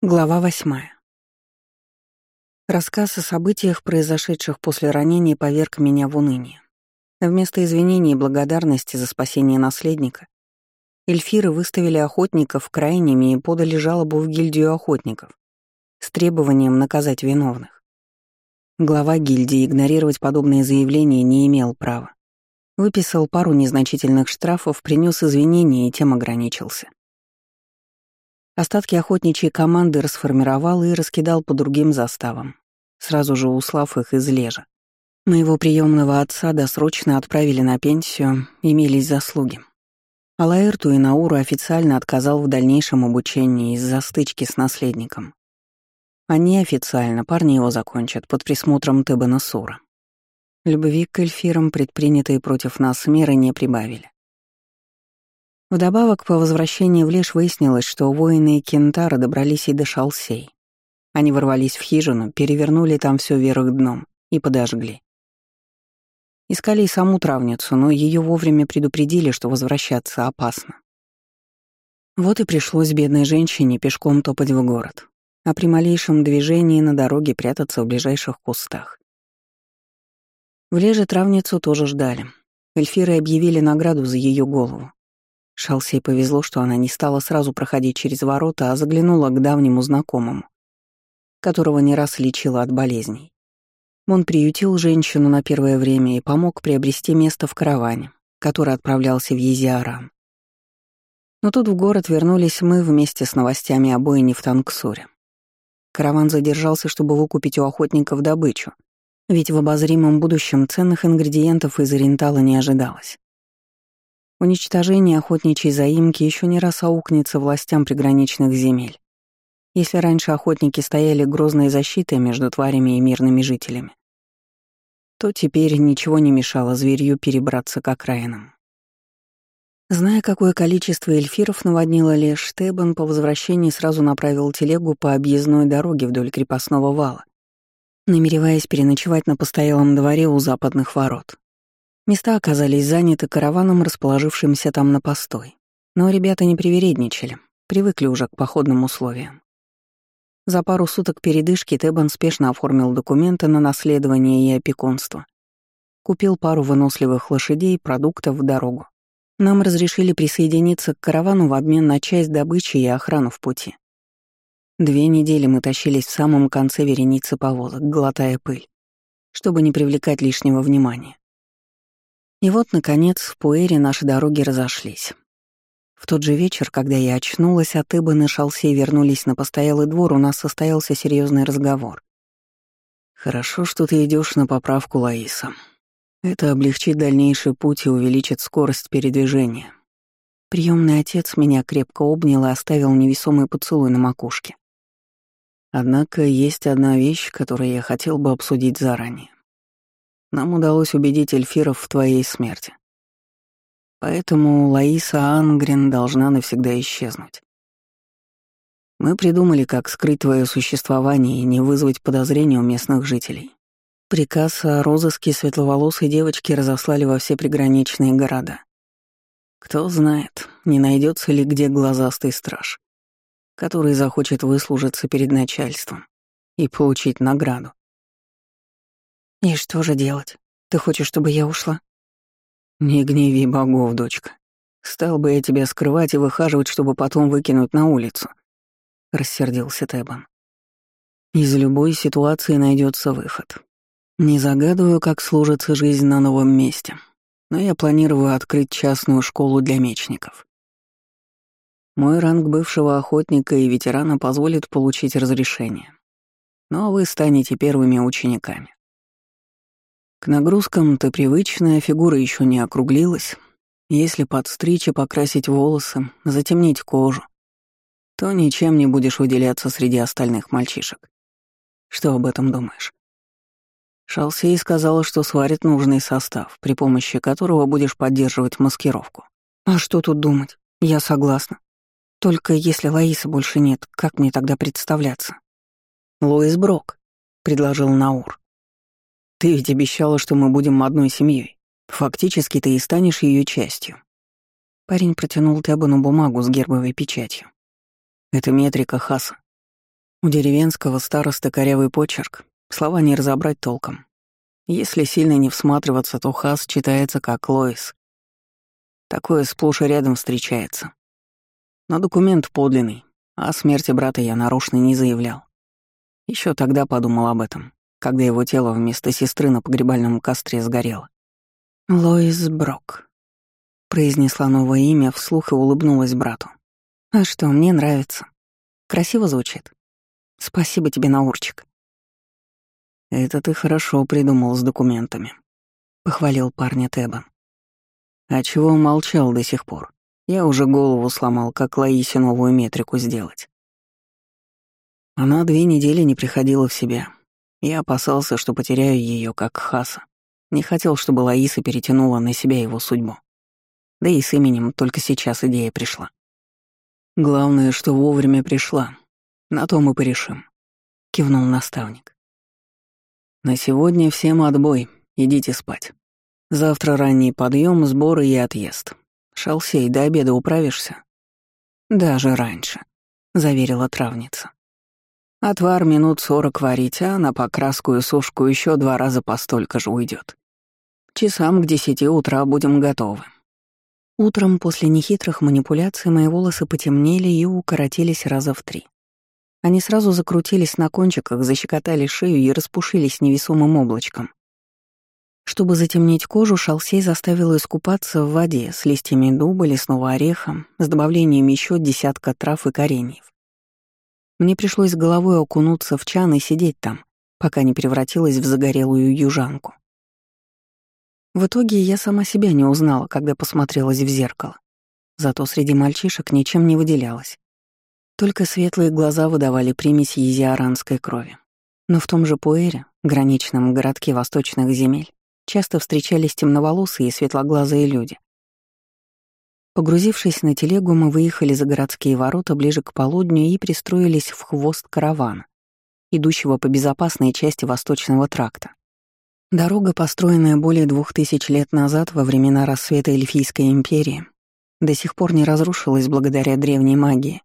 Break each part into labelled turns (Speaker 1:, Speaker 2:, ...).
Speaker 1: Глава восьмая. Рассказ о событиях, произошедших после ранения, поверг меня в уныние. Вместо извинений и благодарности за спасение наследника, эльфиры выставили охотников крайними и подали жалобу в гильдию охотников с требованием наказать виновных. Глава гильдии игнорировать подобные заявления не имел права. Выписал пару незначительных штрафов, принес извинения и тем ограничился. Остатки охотничьей команды расформировал и раскидал по другим заставам, сразу же услав их из лежа. Моего приемного отца досрочно отправили на пенсию, имелись заслуги. А Лаэрту и Науру официально отказал в дальнейшем обучении из-за стычки с наследником. А неофициально парни его закончат под присмотром Тебена Сура. Любви к эльфирам, предпринятые против нас меры, не прибавили. Вдобавок, по возвращении в Леш выяснилось, что воины Кентара добрались и до Шалсей. Они ворвались в хижину, перевернули там все вверх дном и подожгли. Искали и саму травницу, но ее вовремя предупредили, что возвращаться опасно. Вот и пришлось бедной женщине пешком топать в город, а при малейшем движении на дороге прятаться в ближайших кустах. В Леже травницу тоже ждали. Эльфиры объявили награду за ее голову. Шалсей повезло, что она не стала сразу проходить через ворота, а заглянула к давнему знакомому, которого не раз лечила от болезней. Он приютил женщину на первое время и помог приобрести место в караване, который отправлялся в Езиаран. Но тут в город вернулись мы вместе с новостями о бойне в Танксуре. Караван задержался, чтобы выкупить у охотников добычу, ведь в обозримом будущем ценных ингредиентов из Орентала не ожидалось. Уничтожение охотничьей заимки еще не раз аукнется властям приграничных земель. Если раньше охотники стояли грозной защитой между тварями и мирными жителями, то теперь ничего не мешало зверью перебраться к окраинам. Зная, какое количество эльфиров наводнило лишь, Тебан по возвращении сразу направил телегу по объездной дороге вдоль крепостного вала, намереваясь переночевать на постоялом дворе у западных ворот. Места оказались заняты караваном, расположившимся там на постой. Но ребята не привередничали, привыкли уже к походным условиям. За пару суток передышки Тебан спешно оформил документы на наследование и опекунство. Купил пару выносливых лошадей, продуктов в дорогу. Нам разрешили присоединиться к каравану в обмен на часть добычи и охрану в пути. Две недели мы тащились в самом конце вереницы повозок, глотая пыль, чтобы не привлекать лишнего внимания. И вот, наконец, в Пуэре наши дороги разошлись. В тот же вечер, когда я очнулась, от Ибаны и Шалсей вернулись на постоялый двор, у нас состоялся серьезный разговор. «Хорошо, что ты идешь на поправку, Лаиса. Это облегчит дальнейший путь и увеличит скорость передвижения». Приемный отец меня крепко обнял и оставил невесомый поцелуй на макушке. Однако есть одна вещь, которую я хотел бы обсудить заранее. Нам удалось убедить эльфиров в твоей смерти. Поэтому Лаиса Ангрен должна навсегда исчезнуть. Мы придумали, как скрыть твое существование и не вызвать подозрения у местных жителей. Приказ о розыске светловолосой девочки разослали во все приграничные города. Кто знает, не найдется ли где глазастый страж, который захочет выслужиться перед начальством и получить награду. «И что же делать? Ты хочешь, чтобы я ушла?» «Не гневи богов, дочка. Стал бы я тебя скрывать и выхаживать, чтобы потом выкинуть на улицу», — рассердился Тебан. «Из любой ситуации найдется выход. Не загадываю, как сложится жизнь на новом месте, но я планирую открыть частную школу для мечников. Мой ранг бывшего охотника и ветерана позволит получить разрешение. Но вы станете первыми учениками. К нагрузкам ты привычная, фигура еще не округлилась. Если подстричь и покрасить волосы, затемнить кожу, то ничем не будешь выделяться среди остальных мальчишек. Что об этом думаешь? Шалсей сказала, что сварит нужный состав, при помощи которого будешь поддерживать маскировку. А что тут думать? Я согласна. Только если Лаисы больше нет, как мне тогда представляться? Луис Брок, предложил Наур. Ты ведь обещала, что мы будем одной семьей. Фактически ты и станешь ее частью. Парень протянул Тебану бумагу с гербовой печатью. Это метрика Хаса. У деревенского староста корявый почерк, слова не разобрать толком. Если сильно не всматриваться, то Хас читается как Лоис. Такое сплошь и рядом встречается. Но документ подлинный, а о смерти брата я нарочно не заявлял. Еще тогда подумал об этом, когда его тело вместо сестры на погребальном костре сгорело. «Лоис Брок», — произнесла новое имя вслух и улыбнулась брату. «А что, мне нравится. Красиво звучит. Спасибо тебе, Наурчик». «Это ты хорошо придумал с документами», — похвалил парня Тебан. «А чего молчал до сих пор? Я уже голову сломал, как Лаисе новую метрику сделать». Она две недели не приходила в себя. Я опасался, что потеряю ее как Хаса. Не хотел, чтобы Лаиса перетянула на себя его судьбу. Да и с именем только сейчас идея пришла. Главное, что вовремя пришла. На то мы порешим. Кивнул наставник. На сегодня всем отбой, идите спать. Завтра ранний подъем, сборы и отъезд. Шалсей, до обеда управишься? Даже раньше, заверила травница. Отвар минут сорок варить, а на покраску и сушку еще два раза по столько же уйдет. Часам к десяти утра будем готовы. Утром после нехитрых манипуляций мои волосы потемнели и укоротились раза в три. Они сразу закрутились на кончиках, защекотали шею и распушились невесомым облачком. Чтобы затемнить кожу, шалсей заставил искупаться в воде с листьями дуба, лесного ореха, с добавлением еще десятка трав и кореньев. Мне пришлось головой окунуться в чан и сидеть там, пока не превратилась в загорелую южанку. В итоге я сама себя не узнала, когда посмотрелась в зеркало. Зато среди мальчишек ничем не выделялась. Только светлые глаза выдавали примесь езиаранской крови. Но в том же Пуэре, граничном городке восточных земель, часто встречались темноволосые и светлоглазые люди. Погрузившись на телегу, мы выехали за городские ворота ближе к полудню и пристроились в хвост каравана, идущего по безопасной части Восточного тракта. Дорога, построенная более двух тысяч лет назад во времена рассвета Эльфийской империи, до сих пор не разрушилась благодаря древней магии,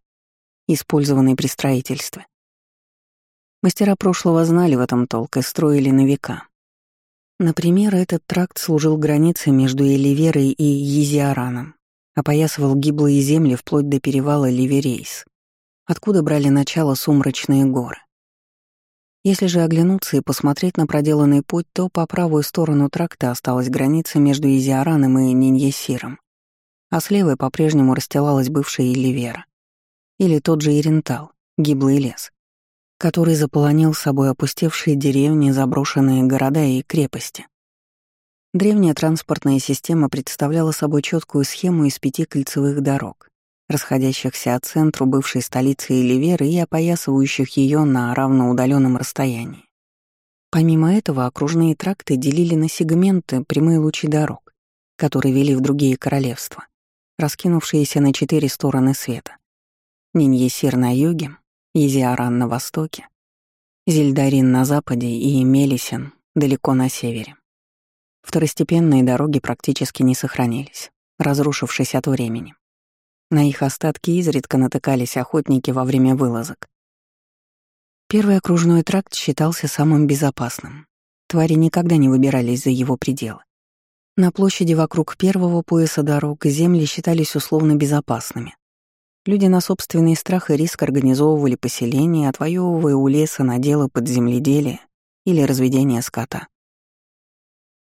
Speaker 1: использованный при строительстве. Мастера прошлого знали в этом толк и строили на века. Например, этот тракт служил границей между Эливерой и Езиараном, опоясывал гиблые земли вплоть до перевала Ливерейс, откуда брали начало сумрачные горы. Если же оглянуться и посмотреть на проделанный путь, то по правую сторону тракта осталась граница между Изиараном и Ниньесиром, а с левой по-прежнему расстилалась бывшая Иливера. Или тот же Ирентал, гиблый лес, который заполонил собой опустевшие деревни, заброшенные города и крепости. Древняя транспортная система представляла собой четкую схему из пяти кольцевых дорог, расходящихся от центру бывшей столицы Эливеры и опоясывающих ее на равноудаленном расстоянии. Помимо этого, окружные тракты делили на сегменты прямые лучи дорог, которые вели в другие королевства, раскинувшиеся на четыре стороны света. Ниньесир на юге, Изиаран на востоке, Зельдарин на западе и Мелисин далеко на севере. Второстепенные дороги практически не сохранились, разрушившись от времени. На их остатки изредка натыкались охотники во время вылазок. Первый окружной тракт считался самым безопасным. Твари никогда не выбирались за его пределы. На площади вокруг первого пояса дорог земли считались условно безопасными. Люди на собственный страх и риск организовывали поселения, отвоевывая у леса наделы под земледелие или разведение скота.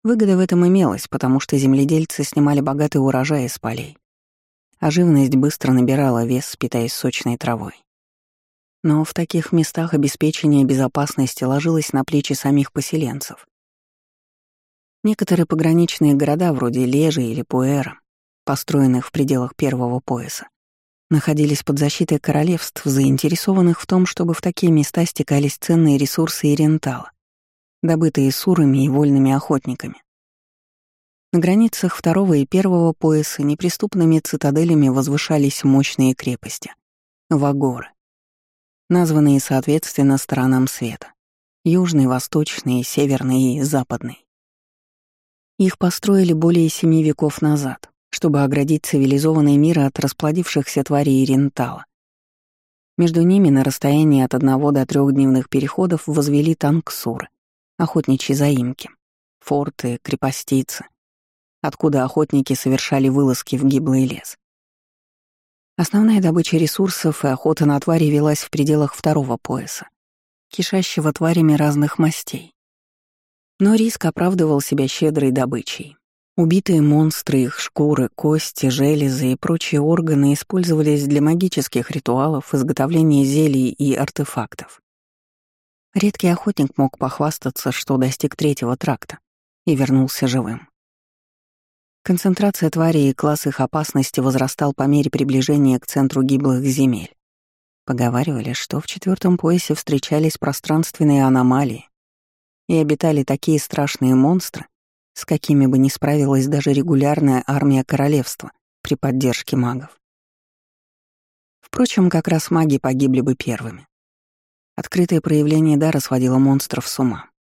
Speaker 1: Выгода в этом имелась, потому что земледельцы снимали богатый урожай из полей, а живность быстро набирала вес, питаясь сочной травой. Но в таких местах обеспечение безопасности ложилось на плечи самих поселенцев. Некоторые пограничные города, вроде Лежи или Пуэра, построенных в пределах первого пояса, находились под защитой королевств, заинтересованных в том, чтобы в такие места стекались ценные ресурсы Ирентала, добытые сурами и вольными охотниками. На границах второго и первого пояса неприступными цитаделями возвышались мощные крепости — вагоры, названные соответственно сторонам света — южный, восточный, северный и западный. Их построили более семи веков назад, чтобы оградить цивилизованный мир от расплодившихся тварей Рентала. Между ними на расстоянии от одного до трех дневных переходов возвели танксуры, охотничьи заимки, форты, крепостицы, откуда охотники совершали вылазки в гиблый лес. Основная добыча ресурсов и охота на твари велась в пределах второго пояса, кишащего тварями разных мастей. Но риск оправдывал себя щедрой добычей. Убитые монстры, их шкуры, кости, железы и прочие органы использовались для магических ритуалов, изготовления зелий и артефактов. Редкий охотник мог похвастаться, что достиг третьего тракта и вернулся живым. Концентрация тварей и класс их опасности возрастал по мере приближения к центру гиблых земель. Поговаривали, что в четвертом поясе встречались пространственные аномалии и обитали такие страшные монстры, с какими бы не справилась даже регулярная армия королевства при поддержке магов. Впрочем, как раз маги погибли бы первыми. Открытое проявление дара сводило монстров с ума.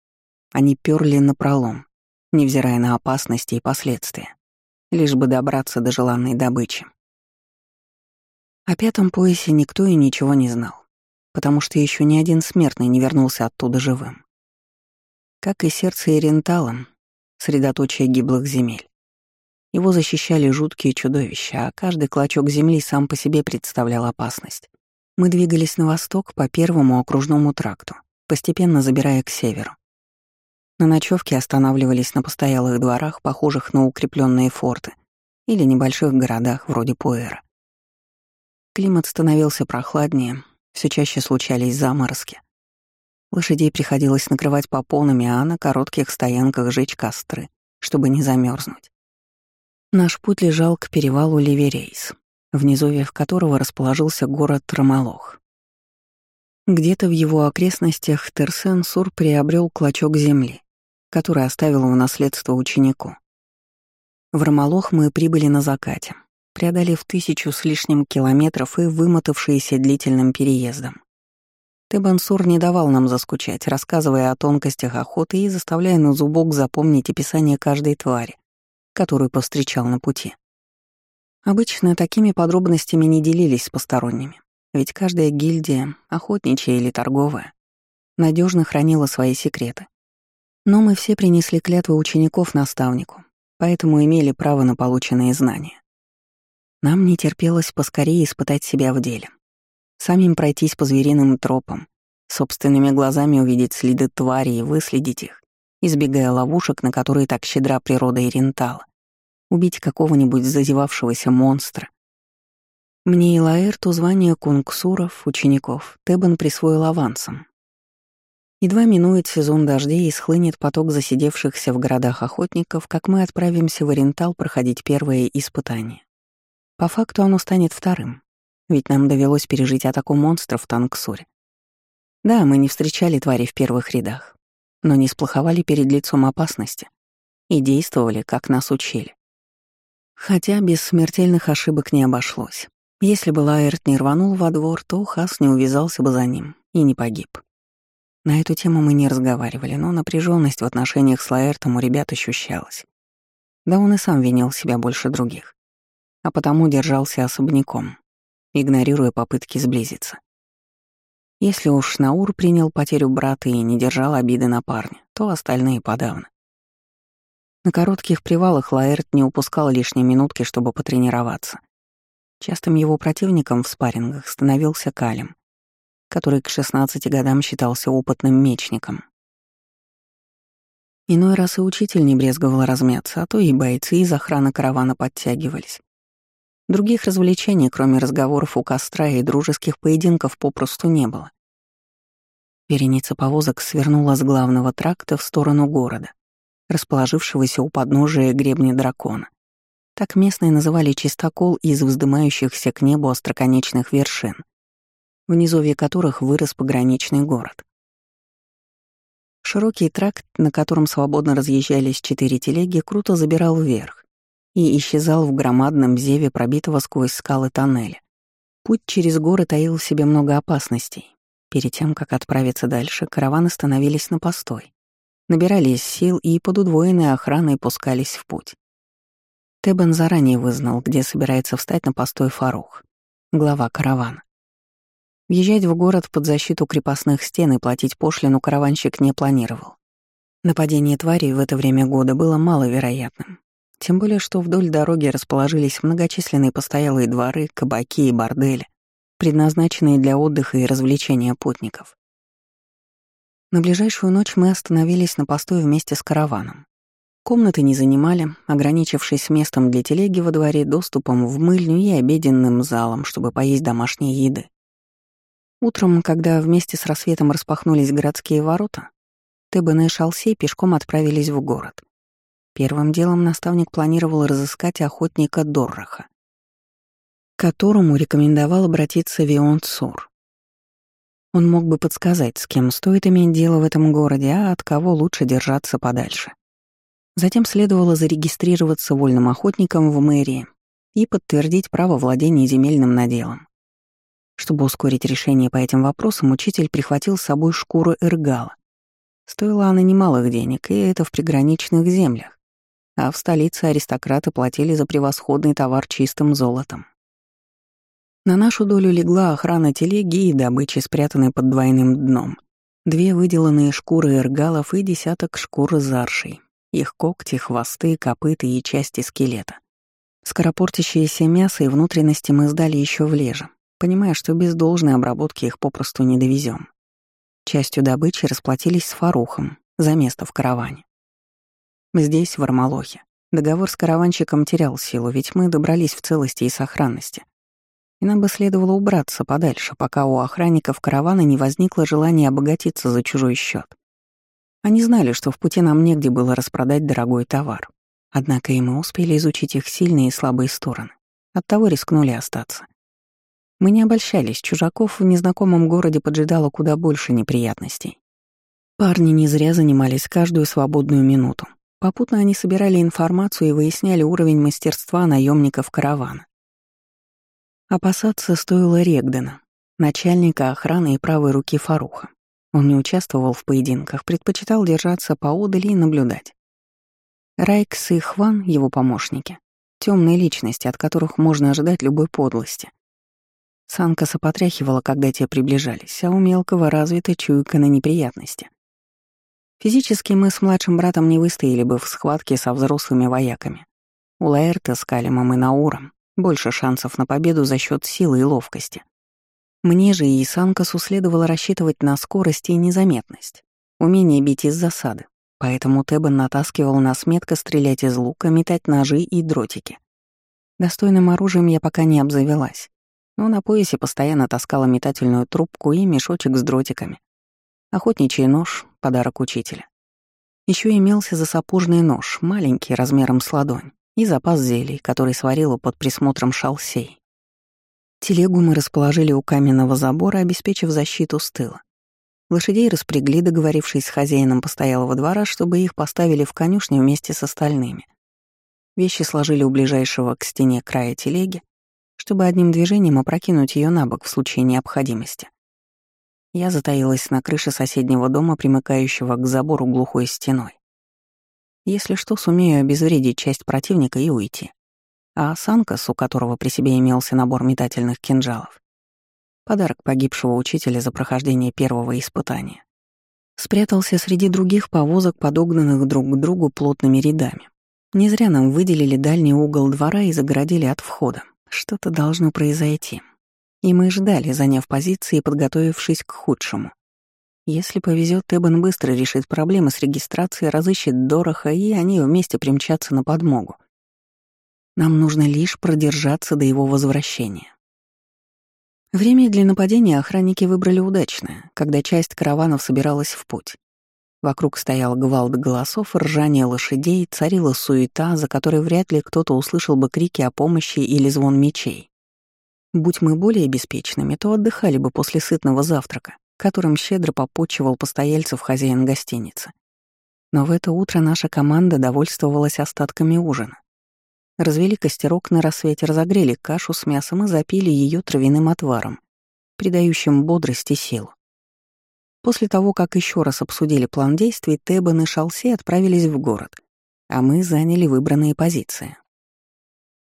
Speaker 1: Они перли напролом, невзирая на опасности и последствия, лишь бы добраться до желанной добычи. О пятом поясе никто и ничего не знал, потому что еще ни один смертный не вернулся оттуда живым. Как и сердце Ирентала, средоточие гиблых земель. Его защищали жуткие чудовища, а каждый клочок земли сам по себе представлял опасность. Мы двигались на восток по первому окружному тракту, постепенно забирая к северу. На ночевке останавливались на постоялых дворах, похожих на укрепленные форты, или небольших городах вроде Пуэра. Климат становился прохладнее, все чаще случались заморозки. Лошадей приходилось накрывать по полными, а на коротких стоянках жечь костры, чтобы не замерзнуть. Наш путь лежал к перевалу Ливерейс, в низовьях которого расположился город Трамалох. Где-то в его окрестностях Терсен-Сур приобрел клочок земли, который оставил в наследство ученику. В Рамалох мы прибыли на закате, преодолев тысячу с лишним километров и вымотавшиеся длительным переездом. Тебансур не давал нам заскучать, рассказывая о тонкостях охоты и заставляя на зубок запомнить описание каждой твари, которую повстречал на пути. Обычно такими подробностями не делились с посторонними, ведь каждая гильдия, охотничья или торговая, надежно хранила свои секреты. Но мы все принесли клятвы учеников наставнику, поэтому имели право на полученные знания. Нам не терпелось поскорее испытать себя в деле. Самим пройтись по звериным тропам, собственными глазами увидеть следы твари и выследить их, избегая ловушек, на которые так щедра природа и рентала. Убить какого-нибудь зазевавшегося монстра. Мне и Лаэрту звание кунгсуров, учеников, Тебан присвоил авансом. Едва минует сезон дождей и схлынет поток засидевшихся в городах охотников, как мы отправимся в Орентал проходить первое испытание. По факту оно станет вторым, ведь нам довелось пережить атаку монстров в Танксуре. Да, мы не встречали твари в первых рядах, но не сплоховали перед лицом опасности и действовали, как нас учили. Хотя без смертельных ошибок не обошлось. Если бы Лаэрт не рванул во двор, то Хас не увязался бы за ним и не погиб. На эту тему мы не разговаривали, но напряженность в отношениях с Лаэртом у ребят ощущалась. Да он и сам винил себя больше других, а потому держался особняком, игнорируя попытки сблизиться. Если уж Наур принял потерю брата и не держал обиды на парня, то остальные подавно. На коротких привалах Лаэрт не упускал лишней минутки, чтобы потренироваться. Частым его противником в спаррингах становился Калим, который к 16 годам считался опытным мечником. Иной раз и учитель не брезговал размяться, а то и бойцы из охраны каравана подтягивались. Других развлечений, кроме разговоров у костра и дружеских поединков, попросту не было. Вереница повозок свернула с главного тракта в сторону города, расположившегося у подножия гребня дракона. Так местные называли чистокол из вздымающихся к небу остроконечных вершин, в низовье которых вырос пограничный город. Широкий тракт, на котором свободно разъезжались четыре телеги, круто забирал вверх, и исчезал в громадном зеве пробитого сквозь скалы тоннеля. Путь через горы таил в себе много опасностей. Перед тем, как отправиться дальше, караваны становились на постой, набирались сил и под удвоенной охраной пускались в путь. Тебен заранее вызнал, где собирается встать на постой Фарух, глава каравана. Въезжать в город под защиту крепостных стен и платить пошлину караванщик не планировал. Нападение тварей в это время года было маловероятным. Тем более, что вдоль дороги расположились многочисленные постоялые дворы, кабаки и бордели, предназначенные для отдыха и развлечения путников. На ближайшую ночь мы остановились на постой вместе с караваном. Комнаты не занимали, ограничившись местом для телеги во дворе, доступом в мыльню и обеденным залом, чтобы поесть домашней еды. Утром, когда вместе с рассветом распахнулись городские ворота, Тебен и Шалсей пешком отправились в город. Первым делом наставник планировал разыскать охотника Дорраха, которому рекомендовал обратиться Вион Сур. Он мог бы подсказать, с кем стоит иметь дело в этом городе, а от кого лучше держаться подальше. Затем следовало зарегистрироваться вольным охотником в мэрии и подтвердить право владения земельным наделом. Чтобы ускорить решение по этим вопросам, учитель прихватил с собой шкуру эргала. Стоила она немалых денег, и это в приграничных землях а в столице аристократы платили за превосходный товар чистым золотом. На нашу долю легла охрана телеги и добычи, спрятанной под двойным дном. Две выделанные шкуры эргалов и десяток шкур заршей. Их когти, хвосты, копыта и части скелета. Скоропортящееся мясо и внутренности мы сдали еще в леже, понимая, что без должной обработки их попросту не довезем. Частью добычи расплатились с Фарухом за место в караване. Здесь, в Армалохе, договор с караванщиком терял силу, ведь мы добрались в целости и сохранности. И нам бы следовало убраться подальше, пока у охранников каравана не возникло желания обогатиться за чужой счет. Они знали, что в пути нам негде было распродать дорогой товар. Однако и мы успели изучить их сильные и слабые стороны. Оттого рискнули остаться. Мы не обольщались, чужаков в незнакомом городе поджидало куда больше неприятностей. Парни не зря занимались каждую свободную минуту. Попутно они собирали информацию и выясняли уровень мастерства наемников каравана. Опасаться стоило Регдена, начальника охраны и правой руки Фаруха. Он не участвовал в поединках, предпочитал держаться поодали и наблюдать. Райкс и Хван, его помощники, темные личности, от которых можно ожидать любой подлости. Санка потряхивала, когда те приближались, а у мелкого развита чуйка на неприятности. Физически мы с младшим братом не выстояли бы в схватке со взрослыми вояками. У Лаэрта с Калимом и Науром больше шансов на победу за счет силы и ловкости. Мне же и Санкасу следовало рассчитывать на скорость и незаметность, умение бить из засады, поэтому Тебан натаскивал нас метко стрелять из лука, метать ножи и дротики. Достойным оружием я пока не обзавелась, но на поясе постоянно таскала метательную трубку и мешочек с дротиками. Охотничий нож, подарок учителя. Еще имелся засапожный нож, маленький, размером с ладонь, и запас зелий, который сварила под присмотром шалсей. Телегу мы расположили у каменного забора, обеспечив защиту с тыла. Лошадей распрягли, договорившись с хозяином постоялого двора, чтобы их поставили в конюшню вместе с остальными. Вещи сложили у ближайшего к стене края телеги, чтобы одним движением опрокинуть ее на бок в случае необходимости. Я затаилась на крыше соседнего дома, примыкающего к забору глухой стеной. Если что, сумею обезвредить часть противника и уйти. А Санкас, у которого при себе имелся набор метательных кинжалов, подарок погибшего учителя за прохождение первого испытания, спрятался среди других повозок, подогнанных друг к другу плотными рядами. Не зря нам выделили дальний угол двора и загородили от входа. Что-то должно произойти. И мы ждали, заняв позиции и подготовившись к худшему. Если повезет, Эбен быстро решит проблемы с регистрацией, разыщет Дороха, и они вместе примчатся на подмогу. Нам нужно лишь продержаться до его возвращения. Время для нападения охранники выбрали удачное, когда часть караванов собиралась в путь. Вокруг стоял гвалт голосов, ржание лошадей, царила суета, за которой вряд ли кто-то услышал бы крики о помощи или звон мечей. Будь мы более беспечными, то отдыхали бы после сытного завтрака, которым щедро попочивал постояльцев хозяин гостиницы. Но в это утро наша команда довольствовалась остатками ужина. Развели костерок на рассвете, разогрели кашу с мясом и запили ее травяным отваром, придающим бодрость и силу. После того, как еще раз обсудили план действий, Тебан и Шалси отправились в город, а мы заняли выбранные позиции.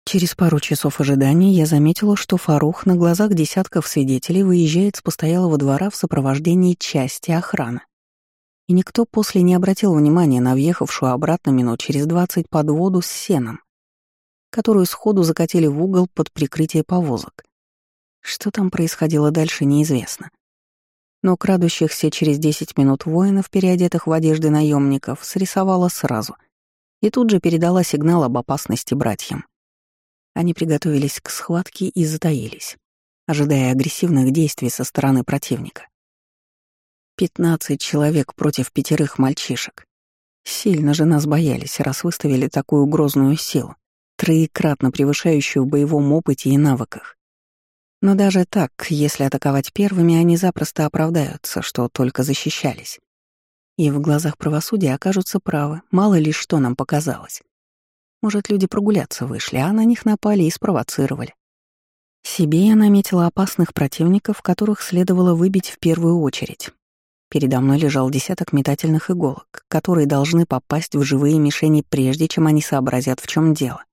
Speaker 1: Через пару часов ожидания я заметила, что Фарух на глазах десятков свидетелей выезжает с постоялого двора в сопровождении части охраны. И никто после не обратил внимания на въехавшую обратно минут через двадцать подводу с сеном, которую сходу закатили в угол под прикрытие повозок. Что там происходило дальше, неизвестно. Но крадущихся через десять минут воинов, переодетых в одежды наемников, срисовала сразу и тут же передала сигнал об опасности братьям. Они приготовились к схватке и затаились, ожидая агрессивных действий со стороны противника. Пятнадцать человек против пятерых мальчишек. Сильно же нас боялись, раз выставили такую грозную силу, троекратно превышающую в боевом опыте и навыках. Но даже так, если атаковать первыми, они запросто оправдаются, что только защищались. И в глазах правосудия окажутся правы, мало ли что нам показалось. Может, люди прогуляться вышли, а на них напали и спровоцировали. Себе я наметила опасных противников, которых следовало выбить в первую очередь. Передо мной лежал десяток метательных иголок, которые должны попасть в живые мишени, прежде чем они сообразят, в чем дело.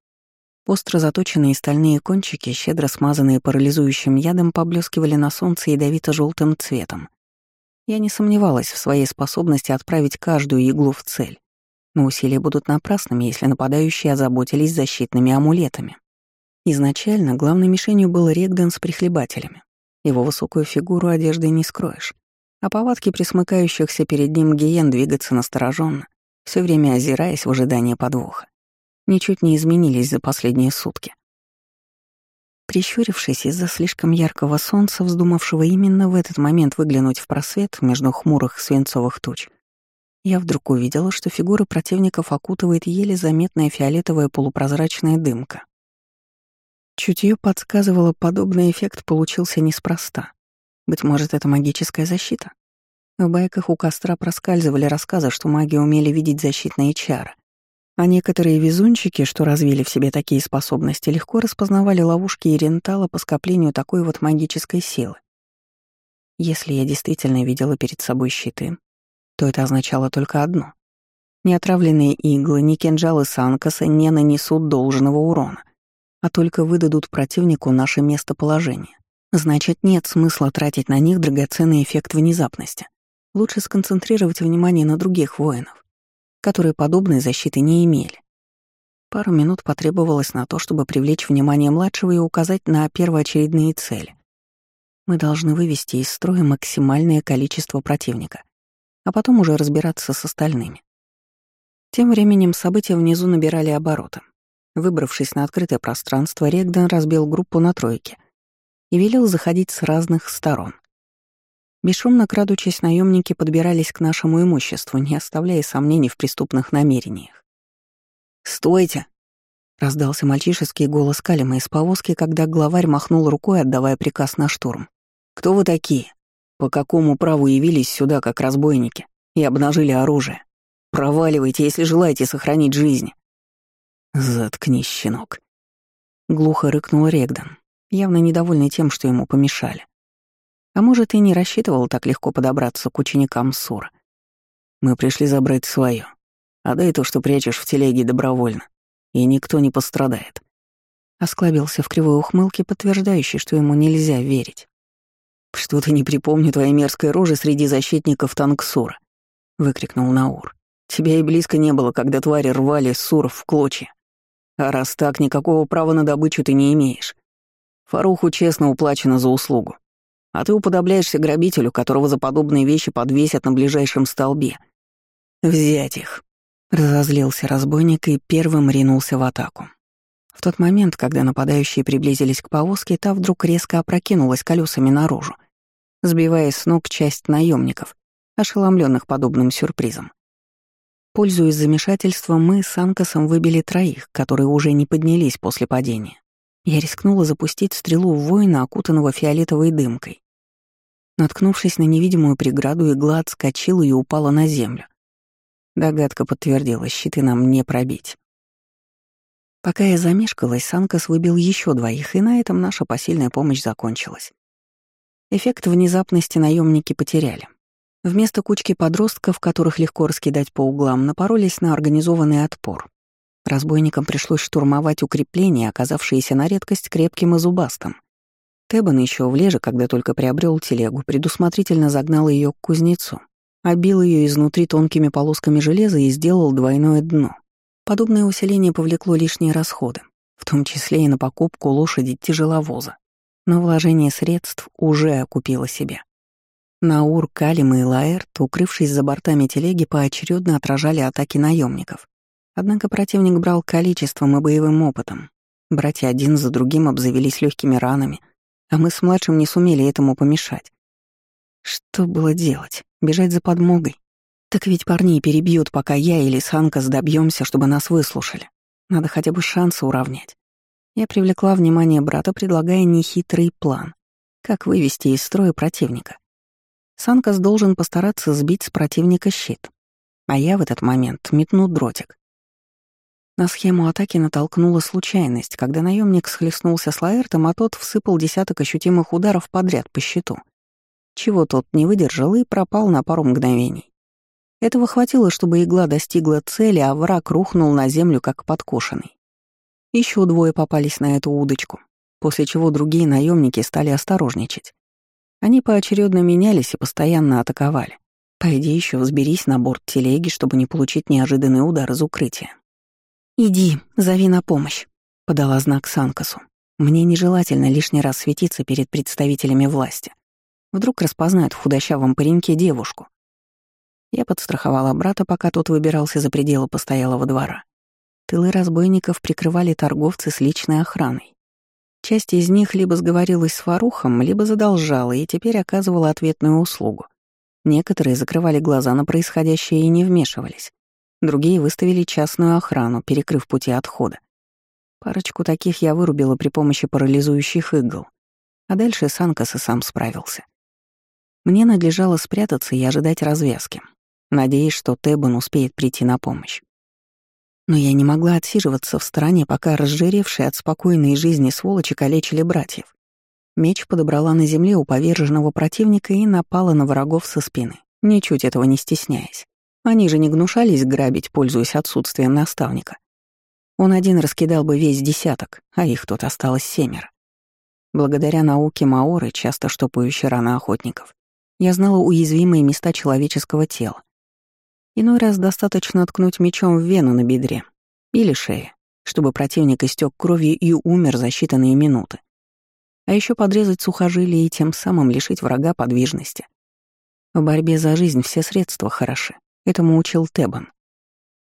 Speaker 1: Остро заточенные стальные кончики, щедро смазанные парализующим ядом, поблескивали на солнце ядовито желтым цветом. Я не сомневалась в своей способности отправить каждую иглу в цель но усилия будут напрасными, если нападающие озаботились защитными амулетами. Изначально главной мишенью был Регден с прихлебателями. Его высокую фигуру одеждой не скроешь, а повадки присмыкающихся перед ним гиен двигаться настороженно, все время озираясь в ожидании подвоха, ничуть не изменились за последние сутки. Прищурившись из-за слишком яркого солнца, вздумавшего именно в этот момент выглянуть в просвет между хмурых свинцовых туч, я вдруг увидела, что фигуры противников окутывает еле заметная фиолетовая полупрозрачная дымка. Чутье подсказывало, подобный эффект получился неспроста. Быть может, это магическая защита? В байках у костра проскальзывали рассказы, что маги умели видеть защитные чары. А некоторые везунчики, что развили в себе такие способности, легко распознавали ловушки и рентала по скоплению такой вот магической силы. Если я действительно видела перед собой щиты, то это означало только одно. Ни отравленные иглы, ни кинжалы Санкаса не нанесут должного урона, а только выдадут противнику наше местоположение. Значит, нет смысла тратить на них драгоценный эффект внезапности. Лучше сконцентрировать внимание на других воинов, которые подобной защиты не имели. Пару минут потребовалось на то, чтобы привлечь внимание младшего и указать на первоочередные цели. Мы должны вывести из строя максимальное количество противника а потом уже разбираться с остальными. Тем временем события внизу набирали обороты. Выбравшись на открытое пространство, Регден разбил группу на тройке и велел заходить с разных сторон. Бесшумно крадучись, наемники подбирались к нашему имуществу, не оставляя сомнений в преступных намерениях. «Стойте!» — раздался мальчишеский голос Калима из повозки, когда главарь махнул рукой, отдавая приказ на штурм. «Кто вы такие?» По какому праву явились сюда, как разбойники, и обнажили оружие? Проваливайте, если желаете сохранить жизнь. Заткнись, щенок. Глухо рыкнул Регдан, явно недовольный тем, что ему помешали. А может, и не рассчитывал так легко подобраться к ученикам Сура. Мы пришли забрать свое. Отдай то, что прячешь в телеге добровольно, и никто не пострадает. Осклабился в кривой ухмылке, подтверждающей, что ему нельзя верить. «Что-то не припомню твоей мерзкой рожи среди защитников Танксура», — выкрикнул Наур. «Тебя и близко не было, когда твари рвали Суров в клочья. А раз так, никакого права на добычу ты не имеешь. Фаруху честно уплачено за услугу. А ты уподобляешься грабителю, которого за подобные вещи подвесят на ближайшем столбе. Взять их!» Разозлился разбойник и первым ринулся в атаку. В тот момент, когда нападающие приблизились к повозке, та вдруг резко опрокинулась колесами наружу, сбивая с ног часть наемников, ошеломленных подобным сюрпризом. Пользуясь замешательством, мы с Анкасом выбили троих, которые уже не поднялись после падения. Я рискнула запустить стрелу в воина, окутанного фиолетовой дымкой. Наткнувшись на невидимую преграду, игла отскочила и упала на землю. Догадка подтвердилась, щиты нам не пробить. Пока я замешкалась, Санкас выбил еще двоих, и на этом наша посильная помощь закончилась. Эффект внезапности наемники потеряли. Вместо кучки подростков, которых легко раскидать по углам, напоролись на организованный отпор. разбойникам пришлось штурмовать укрепление, оказавшееся на редкость крепким и зубастым. Тебан еще в леже, когда только приобрел телегу, предусмотрительно загнал ее к кузнецу, обил ее изнутри тонкими полосками железа и сделал двойное дно. Подобное усиление повлекло лишние расходы, в том числе и на покупку лошади тяжеловоза. Но вложение средств уже окупило себя. Наур, Калим и Лаэрт, укрывшись за бортами телеги, поочередно отражали атаки наемников. Однако противник брал количеством и боевым опытом. Братья один за другим обзавелись легкими ранами, а мы с младшим не сумели этому помешать. Что было делать? Бежать за подмогой? Так ведь парней перебьют, пока я или Санкас добьемся, чтобы нас выслушали. Надо хотя бы шансы уравнять. Я привлекла внимание брата, предлагая нехитрый план. Как вывести из строя противника? Санкас должен постараться сбить с противника щит. А я в этот момент метну дротик. На схему атаки натолкнула случайность, когда наемник схлестнулся с Лаэртом, а тот всыпал десяток ощутимых ударов подряд по щиту. Чего тот не выдержал и пропал на пару мгновений. Этого хватило, чтобы игла достигла цели, а враг рухнул на землю, как подкошенный. Еще двое попались на эту удочку, после чего другие наемники стали осторожничать. Они поочередно менялись и постоянно атаковали. Пойди еще взберись на борт телеги, чтобы не получить неожиданный удар из укрытия. «Иди, зови на помощь», — подала знак Санкасу. «Мне нежелательно лишний раз светиться перед представителями власти. Вдруг распознают в худощавом пареньке девушку, я подстраховала брата, пока тот выбирался за пределы постоялого двора. Тылы разбойников прикрывали торговцы с личной охраной. Часть из них либо сговорилась с Фарухом, либо задолжала и теперь оказывала ответную услугу. Некоторые закрывали глаза на происходящее и не вмешивались. Другие выставили частную охрану, перекрыв пути отхода. Парочку таких я вырубила при помощи парализующих игл. А дальше Санкас и сам справился. Мне надлежало спрятаться и ожидать развязки надеясь, что Тебан успеет прийти на помощь. Но я не могла отсиживаться в стороне, пока разжиревшие от спокойной жизни сволочи калечили братьев. Меч подобрала на земле у поверженного противника и напала на врагов со спины, ничуть этого не стесняясь. Они же не гнушались грабить, пользуясь отсутствием наставника. Он один раскидал бы весь десяток, а их тут осталось семеро. Благодаря науке Маоры, часто штопающей раны охотников, я знала уязвимые места человеческого тела Иной раз достаточно ткнуть мечом в вену на бедре или шее, чтобы противник истек кровью и умер за считанные минуты. А еще подрезать сухожилие и тем самым лишить врага подвижности. В борьбе за жизнь все средства хороши. Этому учил Тебан.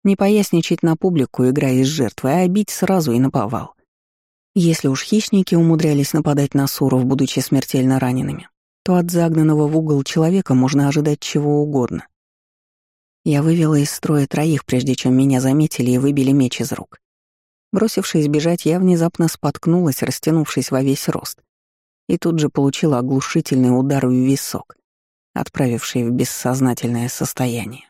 Speaker 1: Не поясничать на публику, играя с жертвой, а бить сразу и наповал. Если уж хищники умудрялись нападать на суров, будучи смертельно ранеными, то от загнанного в угол человека можно ожидать чего угодно. Я вывела из строя троих, прежде чем меня заметили и выбили меч из рук. Бросившись бежать, я внезапно споткнулась, растянувшись во весь рост. И тут же получила оглушительный удар в висок, отправивший в бессознательное состояние.